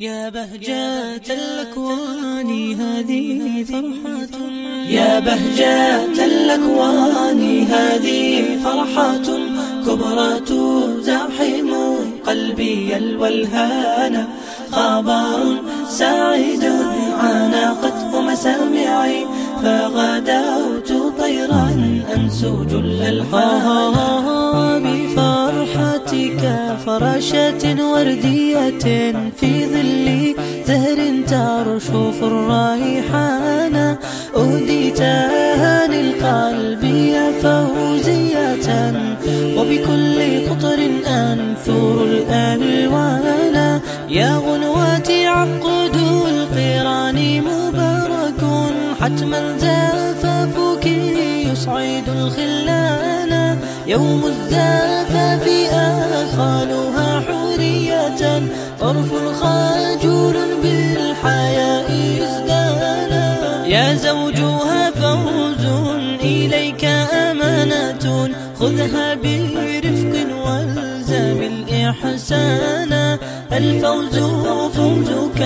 يا بهجة الأكوان هذه فرحة. يا بهجة الأكوان هذه فرحة. كبرى تزاحم قلبي الولهان خبر سعيد عانقته مسامعي فغدوت طيرا أنسو جل الحان فراشة وردية في ظل زهر ترشف الريحان أهديتها للقلب يا فوزية. وبكل قطر أنثر الألوان. يا غنواتي عقد القران مبارك. حتما زفافك يصعد الخلان. يوم الزفاف آخالها حورية طرف خجول بالحياء إزدانا. يا زوجها فوز إليك أمانة خذها برفق والزم الإحسان. الفوز فوزك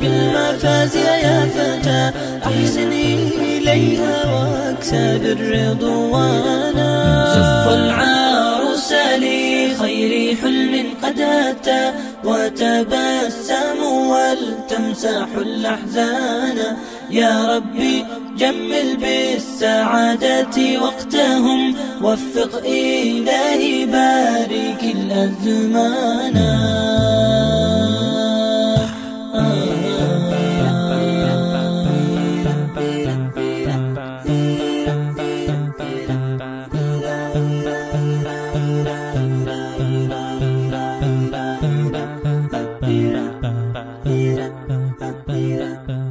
بالمفاز يا فتى أحسن إليها واكسب الرضوان. زف العروس لخير حلم قد أتى وتبسم ولتمسح الأحزان. يا ربي جمل بالسعادة وقتهم وفق إلهي بارك الأزمان. ba ba ba ba